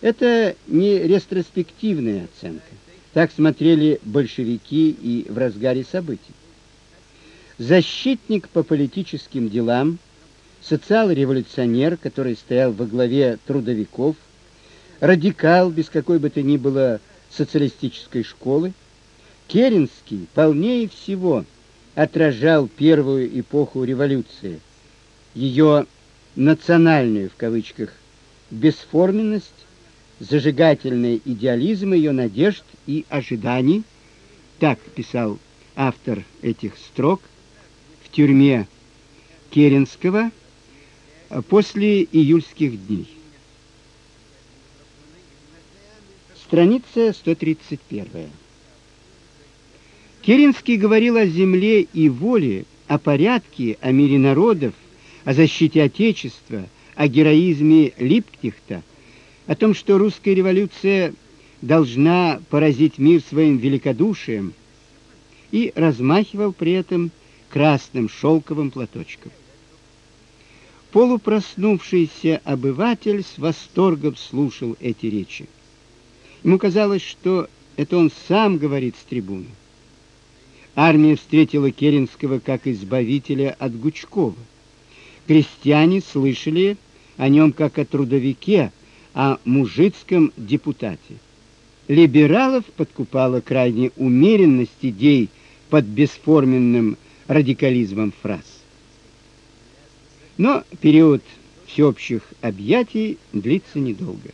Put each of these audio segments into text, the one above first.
Это не ретроспективная оценка. Так смотрели большевики и в разгаре событий. Защитник по политическим делам, социал-революционер, который стоял во главе трудовиков, радикал без какой бы то ни было социалистической школы, Керенский полнее всего отражал первую эпоху революции, ее национальную в кавычках бесформенность, зажигательный идеализм ее надежд и ожиданий, так писал автор этих строк в тюрьме Керенского после июльских дней. Страница 131. Керенский говорил о земле и воле, о порядке, о мире народов, о защите отечества, о героизме Липкнехта, о том, что русская революция должна поразить мир своим великодушием, и размахивал при этом красным шелковым платочком. Полупроснувшийся обыватель с восторгом слушал эти речи. Ему казалось, что это он сам говорит с трибуны. Армия встретила Керенского как избавителя от Гучкова. Крестьяне слышали о нем как о трудовике, о мужицком депутате. Либералов подкупала крайняя умеренность идей под бесформенным радикализмом фраз. Но период всеобщих объятий длится недолго.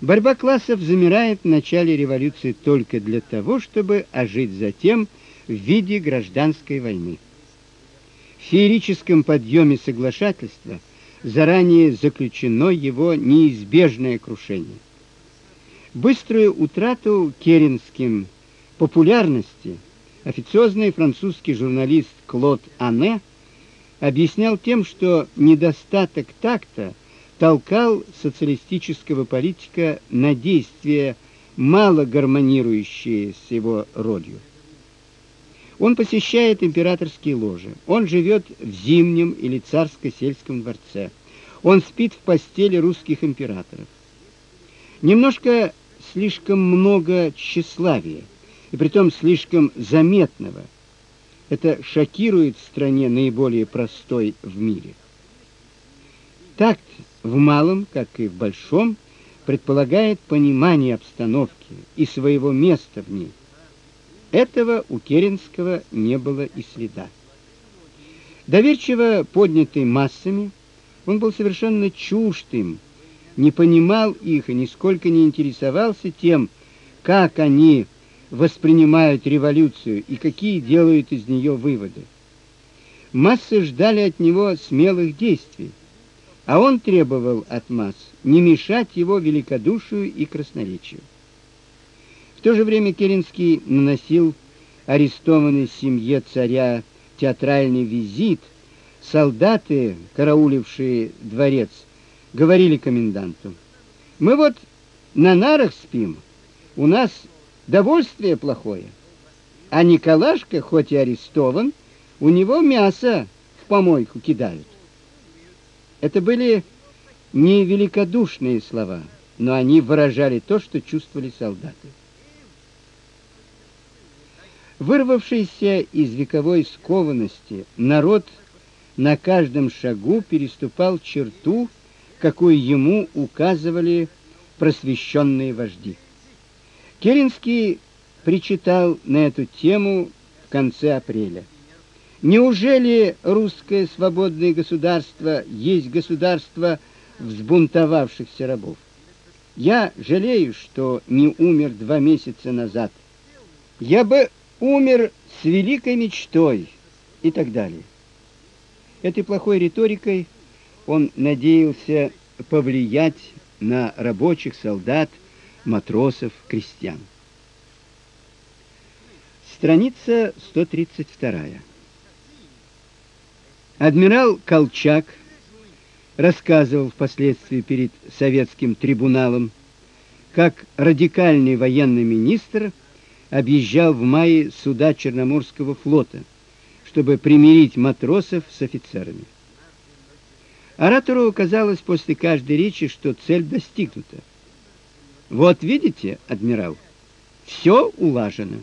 Борьба классов замирает в начале революции только для того, чтобы ожить затем в виде гражданской войны. В феерическом подъеме соглашательства заранее заключено его неизбежное крушение. Быструю утрату Керенским популярности официозный французский журналист Клод Ане объяснял тем, что недостаток такта – толкал социалистического политика на действия, мало гармонирующие с его ролью. Он посещает императорские ложи. Он живет в зимнем или царско-сельском дворце. Он спит в постели русских императоров. Немножко слишком много тщеславия, и притом слишком заметного. Это шокирует в стране наиболее простой в мире. Такт в малом, как и в большом, предполагает понимание обстановки и своего места в ней. Этого у Керенского не было и следа. Доверчиво поднятый массами, он был совершенно чужд им, не понимал их и нисколько не интересовался тем, как они воспринимают революцию и какие делают из нее выводы. Массы ждали от него смелых действий, а он требовал от масс не мешать его великодушию и красноречию. В то же время Керенский наносил арестованной семье царя театральный визит. Солдаты, караулившие дворец, говорили коменданту: "Мы вот на нарах спим. У нас довольствие плохое. А Николашка, хоть и арестован, у него мясо в помойку кидают". Это были не великодушные слова, но они выражали то, что чувствовали солдаты. Вырвавшийся из вековой скованности, народ на каждом шагу переступал черту, какую ему указывали просвещенные вожди. Керенский причитал на эту тему в конце апреля. Неужели русское свободное государство есть государство взбунтовавшихся рабов? Я жалею, что не умер два месяца назад. Я бы умер с великой мечтой и так далее. Этой плохой риторикой он надеялся повлиять на рабочих, солдат, матросов, крестьян. Страница 132. Адмирал Колчак рассказывал впоследствии перед советским трибуналом, как радикальный военный министр объезжал в мае суда Черноморского флота, чтобы примирить матросов с офицерами. Оратору казалось после каждой речи, что цель достигнута. Вот видите, адмирал, все улажено.